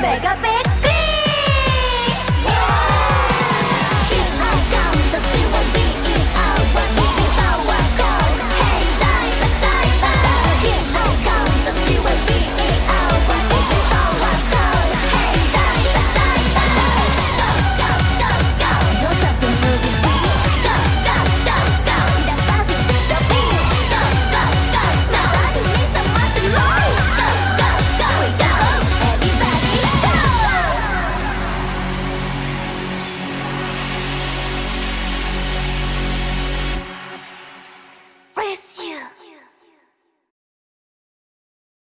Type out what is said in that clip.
Mega Band!